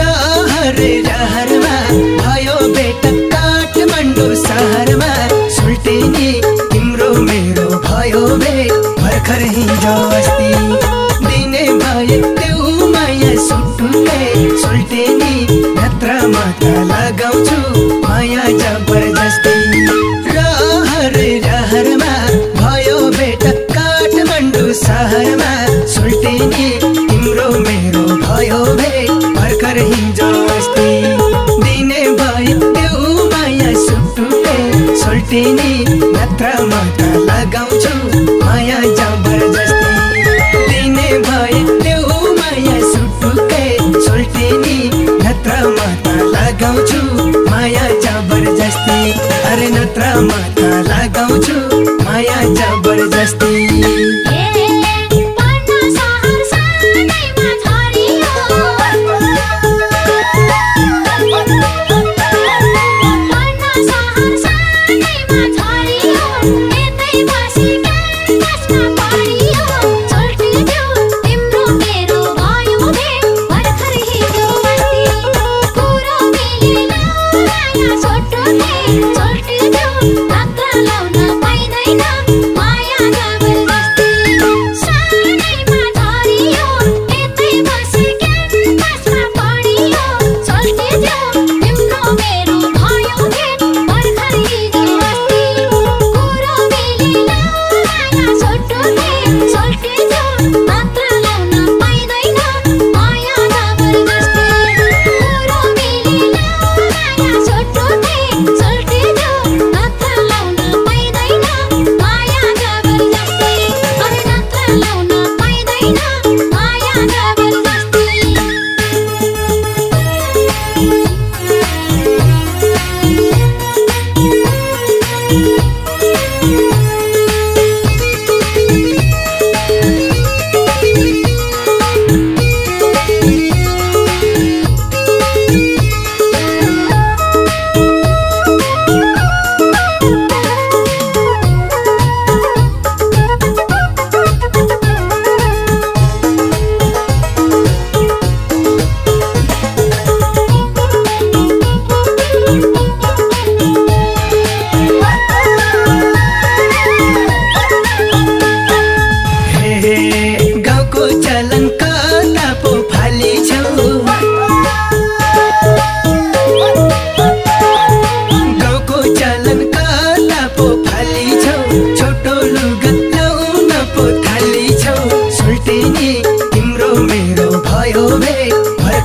रहरमा भयो बेट काठमाडौँ सहरमा। सुल्टेनी तिम्रो मेरो भयो बेट भर्खर हिजो अस्ति। दिने भयो त्यो माया सुटुले सुल्टेनी नत्र मात्र लगाउँछु। माया जबरजस्ती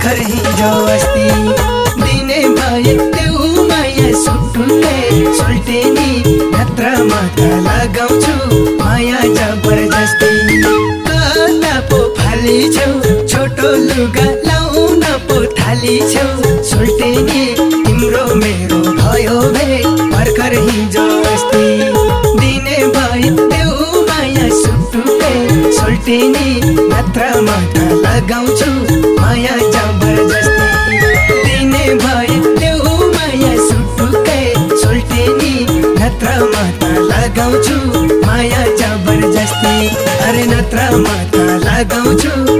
भर्खर हिजो अस्ति। दिने भए त्यो माया सुटुले सुल्टेनी माता लगाउँछु माया जबरजस्ती। काला पो फाली छौ छोटो लुगा लाउन पो थाली छौ सुल्टेनी तिम्रो मेरो भयो भे। भर्खर हिजो अस्ति। दिने भए त्यो माया सुटुले सुल्टेनी नत्रमा लगाउँछु लगाउँछु। माया जबरजस्ती अरे नत्र माता लगाउँछु।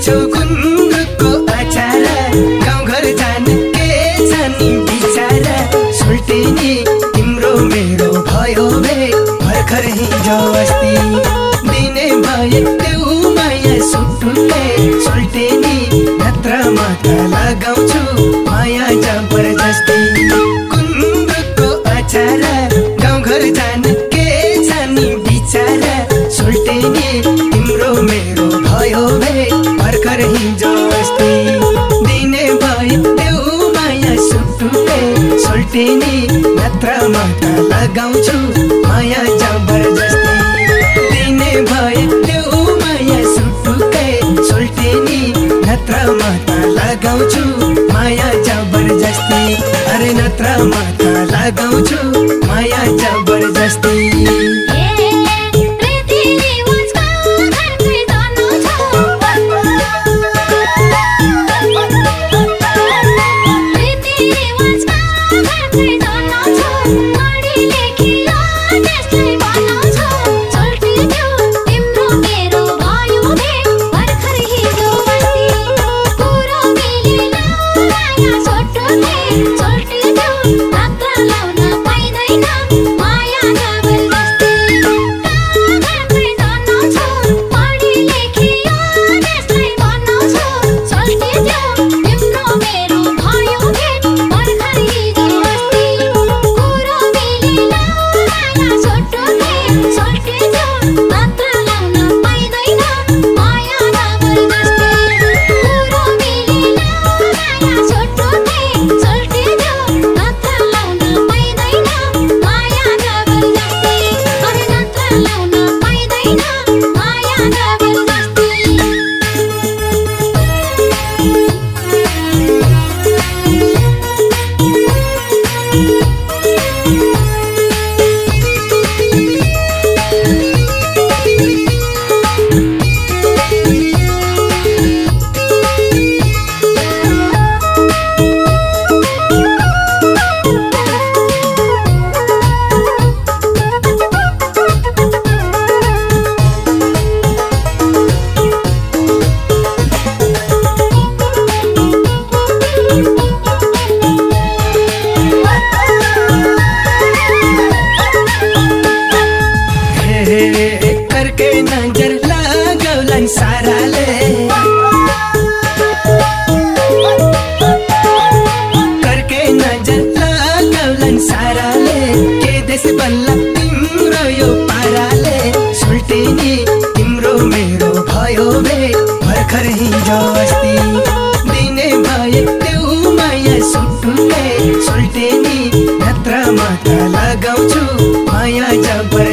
就困 गाउँछु माया जबरजस्ती। दिने भए त्यो माया सुटुकै सोल्टेनी। नत्र माता लगाउँछु। माया जबरजस्ती। अरे नत्र माता लगाउँछु। माया जबरजस्ती। temporary.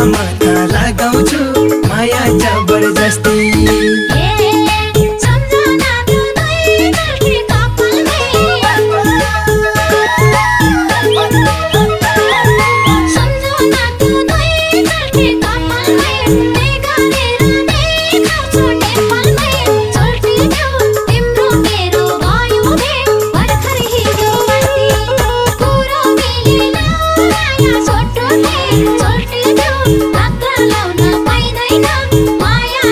म त लगाउँछु माया जबरजस्ती। माया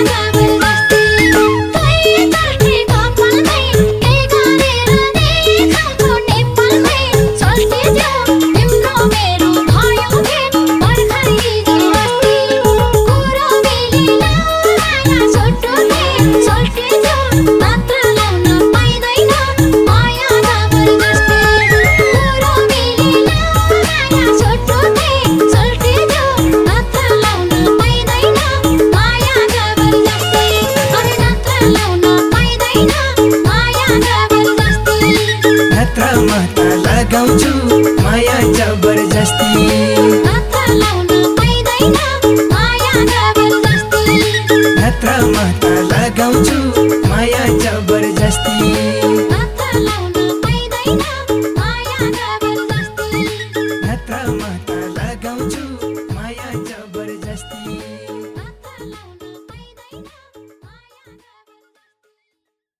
लगाउँछु माया